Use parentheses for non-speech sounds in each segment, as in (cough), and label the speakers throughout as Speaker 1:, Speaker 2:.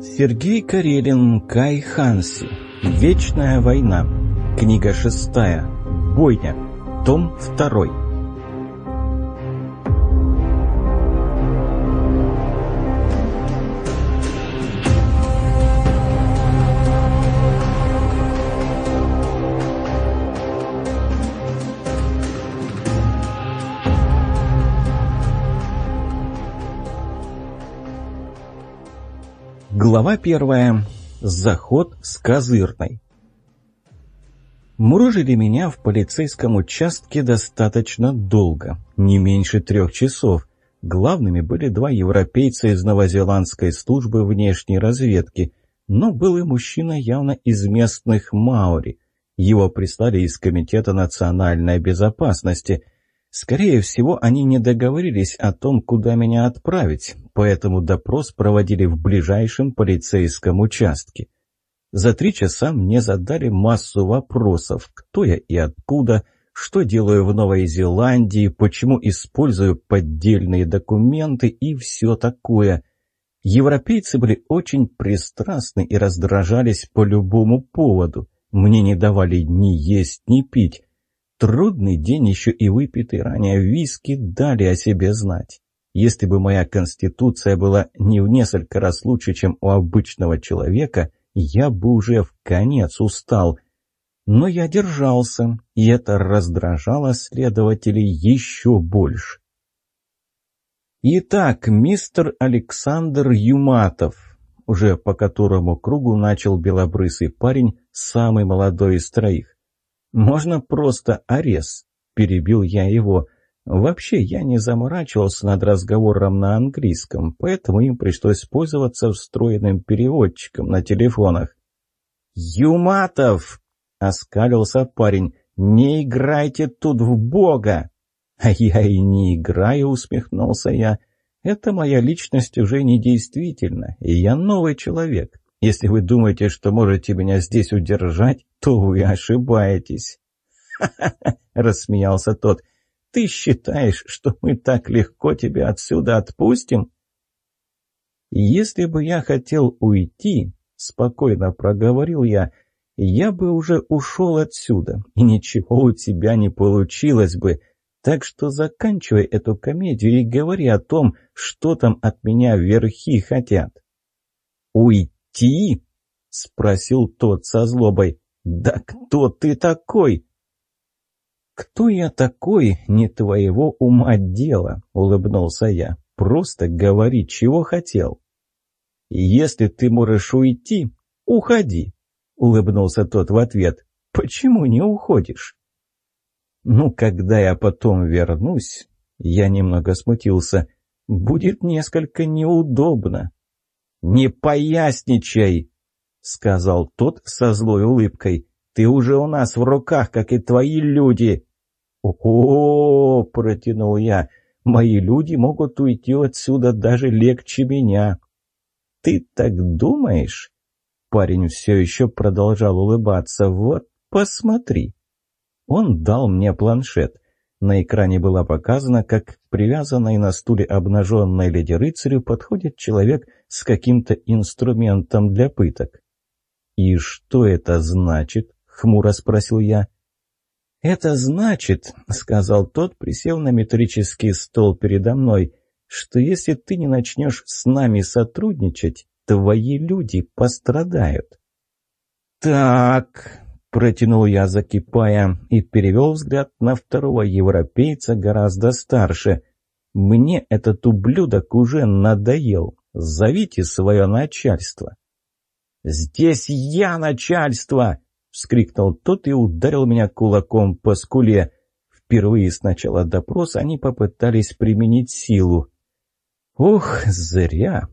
Speaker 1: Сергей Карелин, Кай Ханси. Вечная война. Книга шестая. Бойня. Том второй. Глава первая. Заход с козырной. Мурыжили меня в полицейском участке достаточно долго, не меньше трех часов. Главными были два европейца из новозеландской службы внешней разведки, но был и мужчина явно из местных маори. Его прислали из Комитета национальной безопасности – Скорее всего, они не договорились о том, куда меня отправить, поэтому допрос проводили в ближайшем полицейском участке. За три часа мне задали массу вопросов, кто я и откуда, что делаю в Новой Зеландии, почему использую поддельные документы и все такое. Европейцы были очень пристрастны и раздражались по любому поводу. Мне не давали ни есть, ни пить. Трудный день еще и выпитый ранее виски дали о себе знать. Если бы моя конституция была не в несколько раз лучше, чем у обычного человека, я бы уже в конец устал. Но я держался, и это раздражало следователей еще больше. Итак, мистер Александр Юматов, уже по которому кругу начал белобрысый парень, самый молодой из троих. «Можно просто арес», — перебил я его. Вообще, я не заморачивался над разговором на английском, поэтому им пришлось пользоваться встроенным переводчиком на телефонах. «Юматов!» — оскалился парень. «Не играйте тут в Бога!» «А я и не играю», — усмехнулся я. «Это моя личность уже не действительна, и я новый человек. Если вы думаете, что можете меня здесь удержать, то вы ошибаетесь. (laughs) Рассмеялся тот. «Ты считаешь, что мы так легко тебя отсюда отпустим?» «Если бы я хотел уйти, — спокойно проговорил я, — я бы уже ушел отсюда, и ничего у тебя не получилось бы. Так что заканчивай эту комедию и говори о том, что там от меня верхи хотят». «Уйти?» «Ти?» — спросил тот со злобой. «Да кто ты такой?» «Кто я такой, не твоего ума дело», — улыбнулся я. «Просто говори, чего хотел». «Если ты можешь уйти, уходи», — улыбнулся тот в ответ. «Почему не уходишь?» «Ну, когда я потом вернусь...» Я немного смутился. «Будет несколько неудобно». «Не поясничай!» — сказал тот со злой улыбкой. «Ты уже у нас в руках, как и твои люди!» «О-о-о!» — протянул я. «Мои люди могут уйти отсюда даже легче меня». «Ты так думаешь?» Парень все еще продолжал улыбаться. «Вот, посмотри». Он дал мне планшет. На экране было показано, как привязанной на стуле обнаженной леди-рыцарю подходит человек с каким-то инструментом для пыток. «И что это значит?» — хмуро спросил я. «Это значит, — сказал тот, присев на метрический стол передо мной, — что если ты не начнешь с нами сотрудничать, твои люди пострадают». «Так», Протянул я, закипая, и перевел взгляд на второго европейца гораздо старше. «Мне этот ублюдок уже надоел. Зовите свое начальство». «Здесь я начальство!» — вскрикнул тот и ударил меня кулаком по скуле. Впервые с начала допроса они попытались применить силу. «Ох, зря!»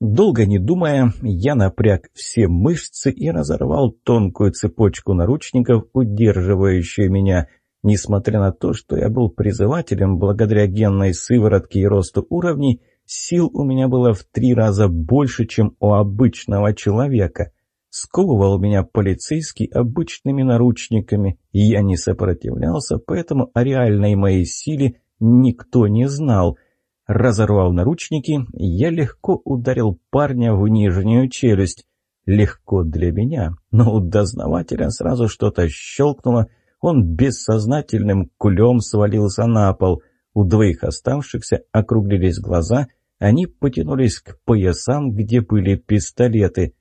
Speaker 1: Долго не думая, я напряг все мышцы и разорвал тонкую цепочку наручников, удерживающую меня. Несмотря на то, что я был призывателем благодаря генной сыворотке и росту уровней, сил у меня было в три раза больше, чем у обычного человека. Сковывал меня полицейский обычными наручниками, и я не сопротивлялся, поэтому о реальной моей силе никто не знал — Разорвав наручники, я легко ударил парня в нижнюю челюсть. Легко для меня, но у дознавателя сразу что-то щелкнуло, он бессознательным кулем свалился на пол. У двоих оставшихся округлились глаза, они потянулись к поясам, где были пистолеты.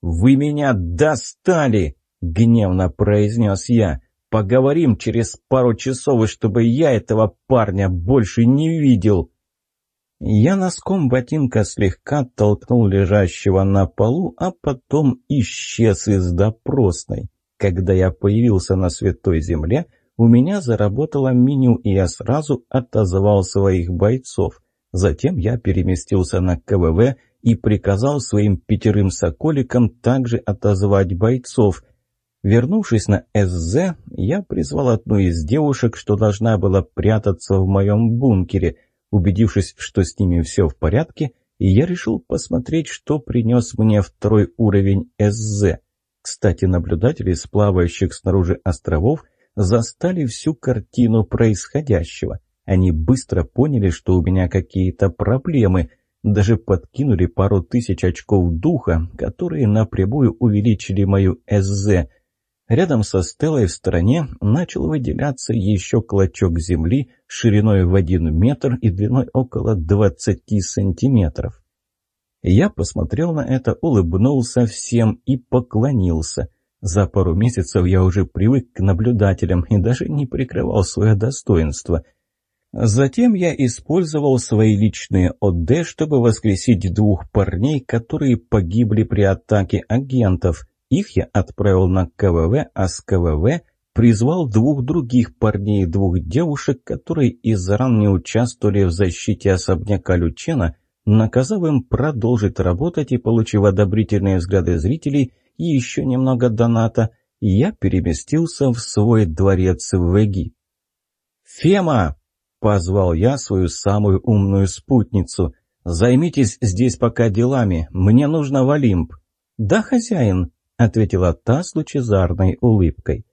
Speaker 1: «Вы меня достали!» — гневно произнес я. «Поговорим через пару часов, и чтобы я этого парня больше не видел!» Я носком ботинка слегка толкнул лежащего на полу, а потом исчез из допросной. Когда я появился на Святой Земле, у меня заработало меню, и я сразу отозвал своих бойцов. Затем я переместился на КВВ и приказал своим пятерым соколикам также отозвать бойцов. Вернувшись на СЗ, я призвал одну из девушек, что должна была прятаться в моем бункере. Убедившись, что с ними все в порядке, я решил посмотреть, что принес мне второй уровень СЗ. Кстати, наблюдатели с снаружи островов застали всю картину происходящего. Они быстро поняли, что у меня какие-то проблемы, даже подкинули пару тысяч очков духа, которые напрямую увеличили мою СЗ. Рядом со стелой в стороне начал выделяться еще клочок земли шириной в один метр и длиной около двадцати сантиметров. Я посмотрел на это, улыбнулся всем и поклонился. За пару месяцев я уже привык к наблюдателям и даже не прикрывал свое достоинство. Затем я использовал свои личные ОД, чтобы воскресить двух парней, которые погибли при атаке агентов. Их я отправил на КВВ, а с КВВ призвал двух других парней и двух девушек, которые из-за ран не участвовали в защите особняка Лючена – наказав им продолжить работать и, получив одобрительные взгляды зрителей и еще немного доната, я переместился в свой дворец в Эги. «Фема!» — позвал я свою самую умную спутницу. «Займитесь здесь пока делами, мне нужно в Олимп». «Да, хозяин», — ответила та с лучезарной улыбкой.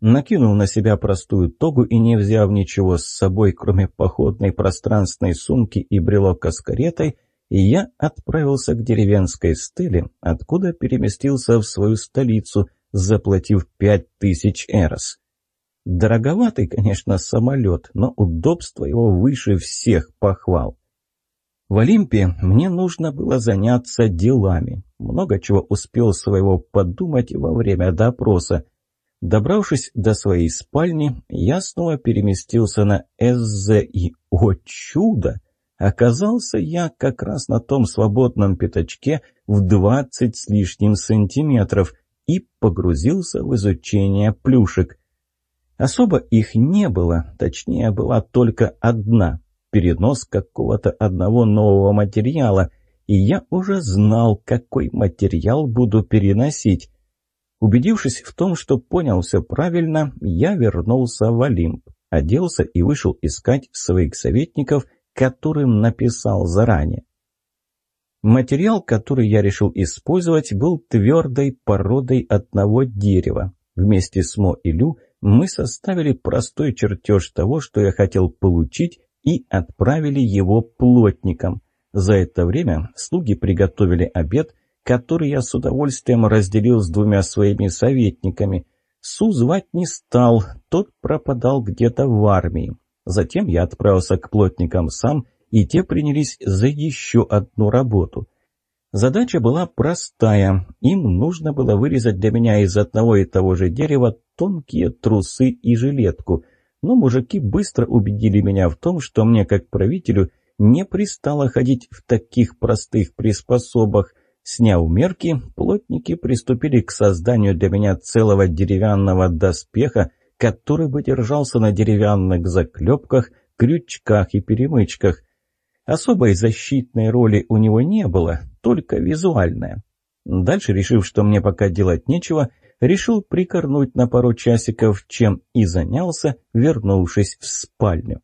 Speaker 1: Накинув на себя простую тогу и не взяв ничего с собой, кроме походной пространственной сумки и брелока с каретой, я отправился к деревенской стеле, откуда переместился в свою столицу, заплатив пять тысяч эрос. Дороговатый, конечно, самолет, но удобство его выше всех похвал. В Олимпе мне нужно было заняться делами. Много чего успел своего подумать во время допроса. Добравшись до своей спальни, я снова переместился на СЗ и, о чудо, оказался я как раз на том свободном пятачке в двадцать с лишним сантиметров и погрузился в изучение плюшек. Особо их не было, точнее была только одна – перенос какого-то одного нового материала, и я уже знал, какой материал буду переносить. Убедившись в том, что понял все правильно, я вернулся в Олимп, оделся и вышел искать своих советников, которым написал заранее. Материал, который я решил использовать, был твердой породой одного дерева. Вместе с Мо и Лю мы составили простой чертеж того, что я хотел получить, и отправили его плотникам. За это время слуги приготовили обед – который я с удовольствием разделил с двумя своими советниками. Су звать не стал, тот пропадал где-то в армии. Затем я отправился к плотникам сам, и те принялись за еще одну работу. Задача была простая. Им нужно было вырезать для меня из одного и того же дерева тонкие трусы и жилетку. Но мужики быстро убедили меня в том, что мне, как правителю, не пристало ходить в таких простых приспособах, Сняв мерки, плотники приступили к созданию для меня целого деревянного доспеха, который бы держался на деревянных заклепках, крючках и перемычках. Особой защитной роли у него не было, только визуальная. Дальше, решив, что мне пока делать нечего, решил прикорнуть на пару часиков, чем и занялся, вернувшись в спальню.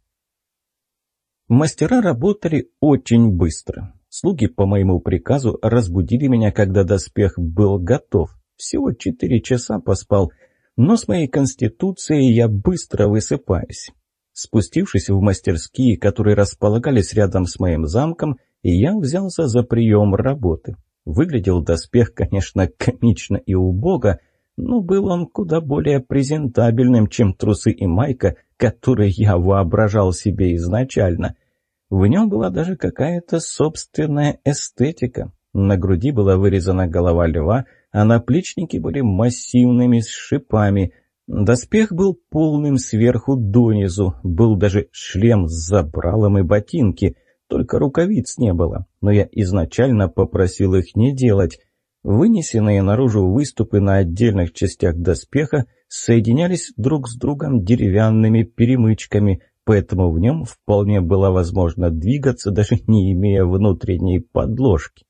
Speaker 1: Мастера работали очень быстро. Слуги по моему приказу разбудили меня, когда доспех был готов. Всего четыре часа поспал, но с моей конституцией я быстро высыпаюсь. Спустившись в мастерские, которые располагались рядом с моим замком, я взялся за прием работы. Выглядел доспех, конечно, комично и убого, но был он куда более презентабельным, чем трусы и майка, которые я воображал себе изначально. В нем была даже какая-то собственная эстетика. На груди была вырезана голова льва, а наплечники были массивными с шипами. Доспех был полным сверху донизу, был даже шлем с забралом и ботинки — только рукавиц не было, но я изначально попросил их не делать. Вынесенные наружу выступы на отдельных частях доспеха соединялись друг с другом деревянными перемычками, поэтому в нем вполне было возможно двигаться, даже не имея внутренней подложки.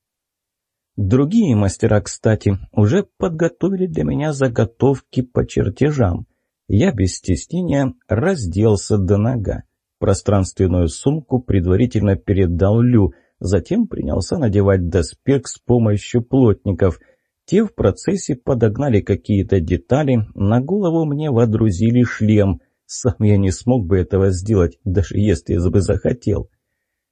Speaker 1: Другие мастера, кстати, уже подготовили для меня заготовки по чертежам. Я без стеснения разделся до нога. Пространственную сумку предварительно передал Лю, затем принялся надевать доспех с помощью плотников. Те в процессе подогнали какие-то детали, на голову мне водрузили шлем. Сам я не смог бы этого сделать, даже если бы захотел.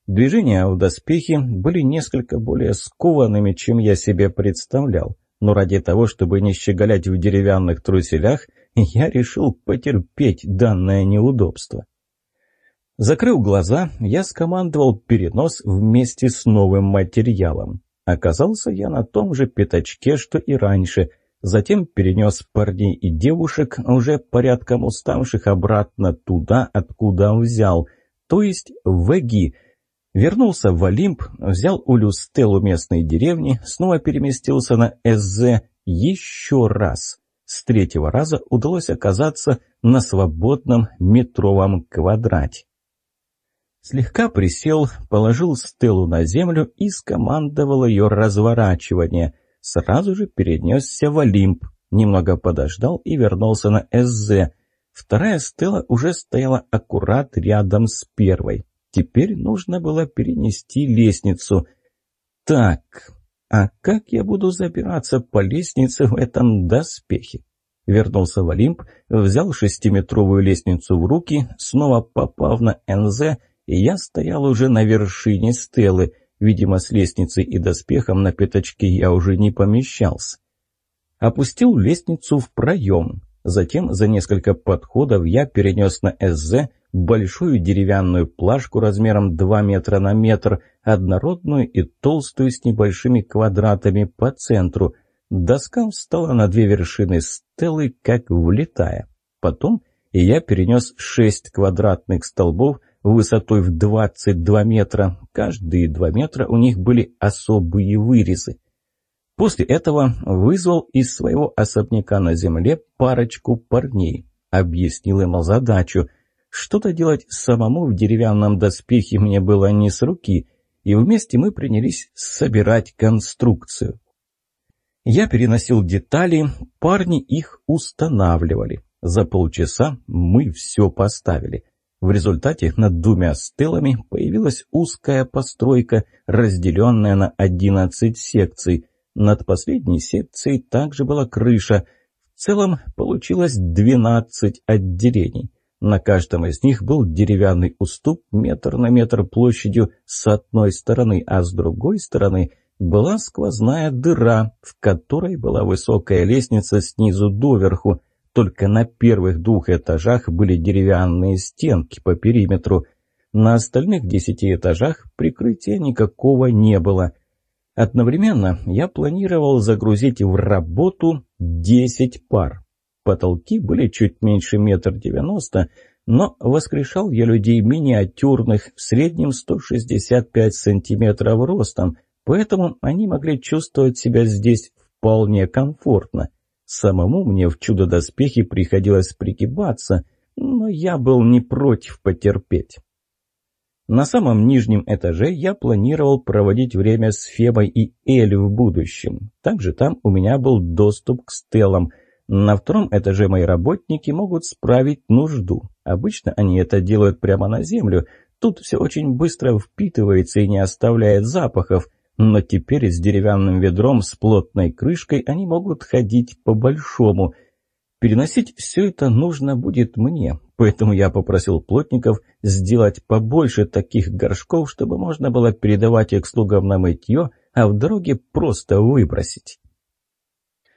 Speaker 1: Движения в доспехе были несколько более скованными, чем я себе представлял. Но ради того, чтобы не щеголять в деревянных труселях, я решил потерпеть данное неудобство. Закрыв глаза, я скомандовал перенос вместе с новым материалом. Оказался я на том же пятачке, что и раньше. Затем перенес парней и девушек, уже порядком уставших, обратно туда, откуда взял, то есть в Эги. Вернулся в Олимп, взял у Люстелу местной деревни, снова переместился на СЗ еще раз. С третьего раза удалось оказаться на свободном метровом квадрате. Слегка присел, положил стелу на землю и скомандовал ее разворачивание. Сразу же перенесся в Олимп, немного подождал и вернулся на СЗ. Вторая стела уже стояла аккурат рядом с первой. Теперь нужно было перенести лестницу. Так, а как я буду забираться по лестнице в этом доспехе? Вернулся в Олимп, взял шестиметровую лестницу в руки, снова попав на НЗ и я стоял уже на вершине стелы. Видимо, с лестницей и доспехом на пятачке я уже не помещался. Опустил лестницу в проем. Затем за несколько подходов я перенес на СЗ большую деревянную плашку размером 2 метра на метр, однородную и толстую с небольшими квадратами по центру. Доска встала на две вершины стелы, как влетая. Потом я перенес шесть квадратных столбов высотой в 22 метра. Каждые два метра у них были особые вырезы. После этого вызвал из своего особняка на земле парочку парней. Объяснил им задачу. Что-то делать самому в деревянном доспехе мне было не с руки, и вместе мы принялись собирать конструкцию. Я переносил детали, парни их устанавливали. За полчаса мы все поставили. В результате над двумя стелами появилась узкая постройка, разделенная на 11 секций. Над последней секцией также была крыша. В целом получилось 12 отделений. На каждом из них был деревянный уступ метр на метр площадью с одной стороны, а с другой стороны была сквозная дыра, в которой была высокая лестница снизу доверху. Только на первых двух этажах были деревянные стенки по периметру. На остальных десяти этажах прикрытия никакого не было. Одновременно я планировал загрузить в работу 10 пар. Потолки были чуть меньше метр девяносто, но воскрешал я людей миниатюрных, в среднем 165 сантиметров ростом, поэтому они могли чувствовать себя здесь вполне комфортно. Самому мне в чудо-доспехе приходилось пригибаться, но я был не против потерпеть. На самом нижнем этаже я планировал проводить время с Фебой и Эль в будущем. Также там у меня был доступ к стелам. На втором этаже мои работники могут справить нужду. Обычно они это делают прямо на землю. Тут все очень быстро впитывается и не оставляет запахов но теперь с деревянным ведром с плотной крышкой они могут ходить по-большому. Переносить все это нужно будет мне, поэтому я попросил плотников сделать побольше таких горшков, чтобы можно было передавать их слугам на мытье, а в дороге просто выбросить.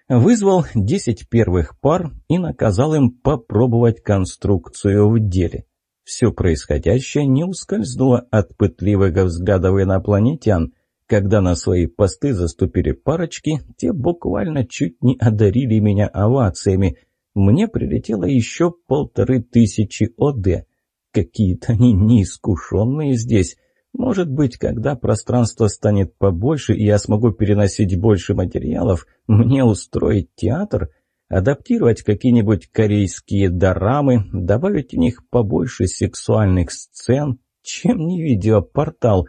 Speaker 1: Вызвал десять первых пар и наказал им попробовать конструкцию в деле. Все происходящее не ускользнуло от пытливых взглядов инопланетян. Когда на свои посты заступили парочки, те буквально чуть не одарили меня овациями – мне прилетело еще полторы тысячи ОД. Какие-то они неискушенные здесь. Может быть, когда пространство станет побольше и я смогу переносить больше материалов, мне устроить театр, адаптировать какие-нибудь корейские дорамы, добавить в них побольше сексуальных сцен, чем не видеопортал.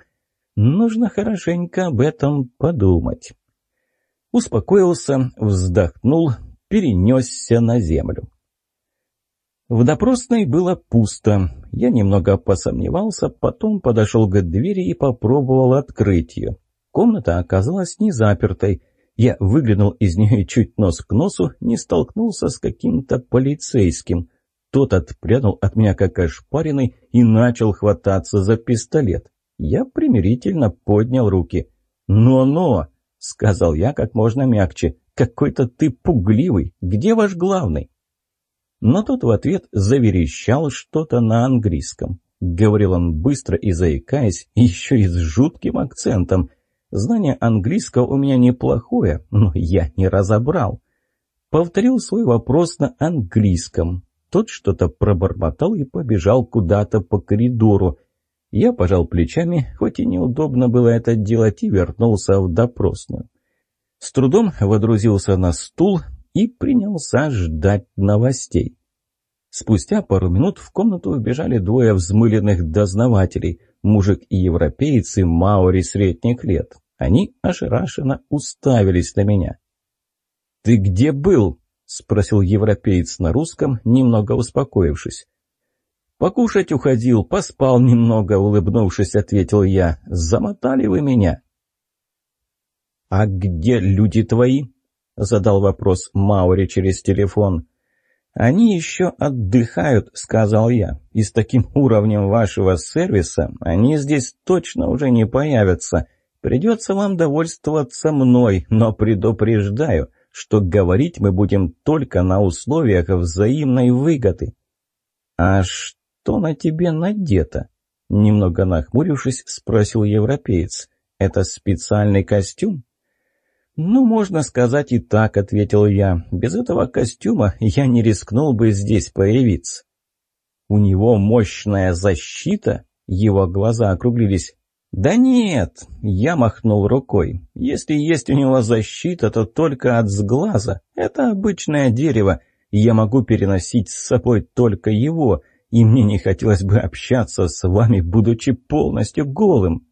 Speaker 1: Нужно хорошенько об этом подумать. Успокоился, вздохнул, перенесся на землю. В допросной было пусто. Я немного посомневался, потом подошел к двери и попробовал открыть ее. Комната оказалась не запертой. Я выглянул из нее чуть нос к носу, не столкнулся с каким-то полицейским. Тот отпрянул от меня как ошпаренный и начал хвататься за пистолет. Я примирительно поднял руки. «Но-но!» — сказал я как можно мягче. «Какой-то ты пугливый! Где ваш главный?» Но тот в ответ заверещал что-то на английском. Говорил он быстро и заикаясь, еще и с жутким акцентом. Знание английского у меня неплохое, но я не разобрал. Повторил свой вопрос на английском. Тот что-то пробормотал и побежал куда-то по коридору. Я пожал плечами, хоть и неудобно было это делать, и вернулся в допросную. С трудом водрузился на стул и принялся ждать новостей. Спустя пару минут в комнату вбежали двое взмыленных дознавателей, мужик и европеец и маори средних лет. Они ошарашенно уставились на меня. «Ты где был?» — спросил европеец на русском, немного успокоившись. «Покушать уходил, поспал немного», — улыбнувшись, ответил я. «Замотали вы меня». «А где люди твои?» — задал вопрос Маури через телефон. «Они еще отдыхают», — сказал я. «И с таким (laughs) уровнем вашего сервиса они здесь точно уже не появятся. Придется вам довольствоваться мной, но предупреждаю, что говорить мы будем только на условиях взаимной выгоды». «А что на тебе надето?» Немного нахмурившись, спросил европеец. «Это специальный костюм?» «Ну, можно сказать и так», — ответил я. «Без этого костюма я не рискнул бы здесь появиться». «У него мощная защита?» Его глаза округлились. «Да нет!» — я махнул рукой. «Если есть у него защита, то только от сглаза. Это обычное дерево. Я могу переносить с собой только его, и мне не хотелось бы общаться с вами, будучи полностью голым».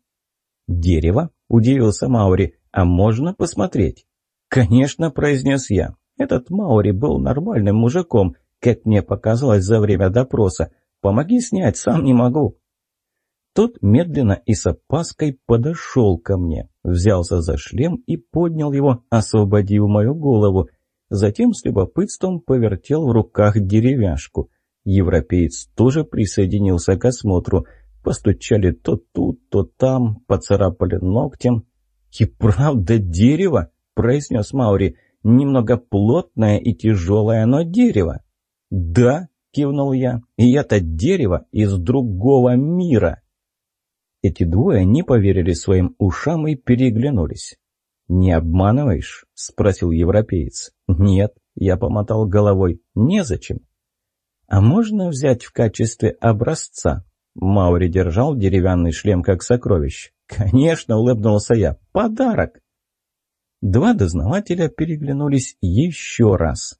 Speaker 1: «Дерево?» — удивился Маури. «А можно посмотреть?» «Конечно», — произнес я. «Этот Маури был нормальным мужиком, как мне показалось за время допроса. Помоги снять, сам не могу». Тот медленно и с опаской подошел ко мне, взялся за шлем и поднял его, освободив мою голову. Затем с любопытством повертел в руках деревяшку. Европеец тоже присоединился к осмотру. Постучали то тут, то там, поцарапали ногтем. «И правда дерево?» — произнес Маури. «Немного плотное и тяжелое, но дерево». «Да», — кивнул я, — «и это дерево из другого мира». Эти двое не поверили своим ушам и переглянулись. «Не обманываешь?» — спросил европеец. «Нет», — я помотал головой, — «незачем». «А можно взять в качестве образца?» Маури держал деревянный шлем как сокровище. «Конечно», — улыбнулся я, — «подарок». Два дознавателя переглянулись еще раз.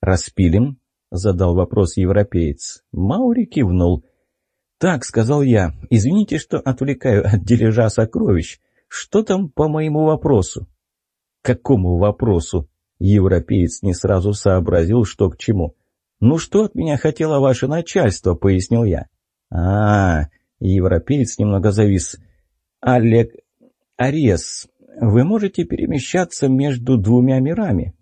Speaker 1: «Распилим?» — задал вопрос европеец. Маури кивнул. «Так», — сказал я, — «извините, что отвлекаю от дележа сокровищ. Что там по моему вопросу?» «Какому вопросу?» Европеец не сразу сообразил, что к чему. «Ну что от меня хотело ваше начальство?» — пояснил я. А, -а, Европеец немного завис. «Олег Арес, вы можете перемещаться между двумя мирами?»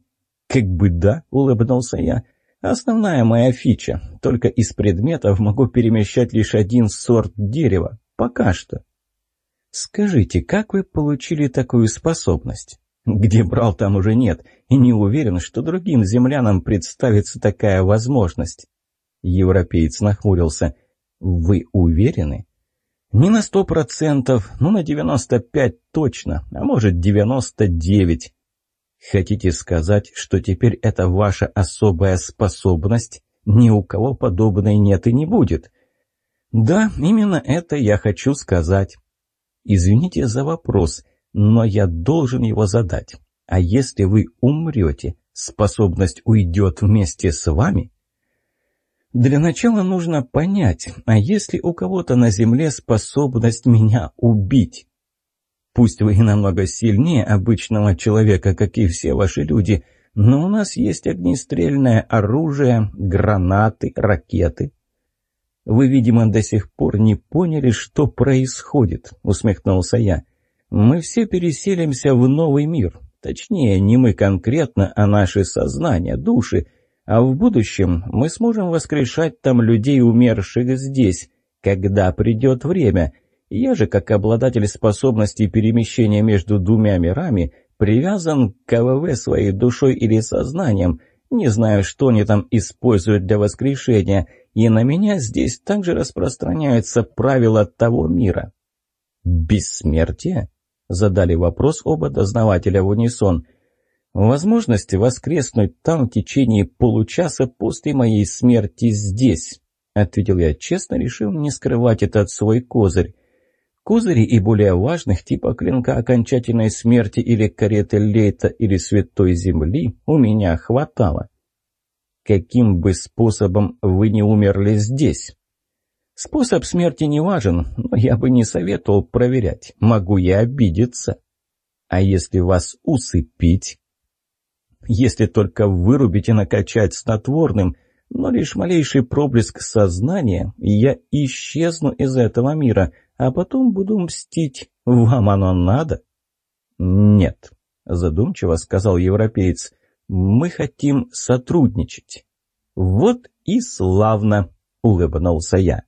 Speaker 1: «Как бы да», — улыбнулся я. Основная моя фича. Только из предметов могу перемещать лишь один сорт дерева. Пока что. Скажите, как вы получили такую способность? Где брал, там уже нет. И не уверен, что другим землянам представится такая возможность. Европеец нахмурился. Вы уверены? Не на сто процентов, но на девяносто пять точно, а может девяносто девять. Хотите сказать, что теперь это ваша особая способность? Ни у кого подобной нет и не будет. Да, именно это я хочу сказать. Извините за вопрос, но я должен его задать. А если вы умрете, способность уйдет вместе с вами? Для начала нужно понять, а если у кого-то на земле способность меня убить? Пусть вы и намного сильнее обычного человека, как и все ваши люди, но у нас есть огнестрельное оружие, гранаты, ракеты. Вы, видимо, до сих пор не поняли, что происходит, усмехнулся я. Мы все переселимся в новый мир. Точнее, не мы конкретно, а наши сознания, души. А в будущем мы сможем воскрешать там людей, умерших здесь, когда придет время — я же, как обладатель способности перемещения между двумя мирами, привязан к КВВ своей душой или сознанием. Не знаю, что они там используют для воскрешения, и на меня здесь также распространяются правила того мира. «Бессмертие?» — задали вопрос оба дознавателя в унисон. «Возможности воскреснуть там в течение получаса после моей смерти здесь», — ответил я честно, решил не скрывать этот свой козырь. Козырей и более важных, типа клинка окончательной смерти или кареты Лейта или Святой Земли, у меня хватало. Каким бы способом вы не умерли здесь? Способ смерти не важен, но я бы не советовал проверять. Могу я обидеться. А если вас усыпить? Если только вырубить и накачать снотворным, но лишь малейший проблеск сознания, и я исчезну из этого мира — а потом буду мстить. Вам оно надо?» «Нет», — задумчиво сказал европеец, — «мы хотим сотрудничать». «Вот и славно», — улыбнулся я.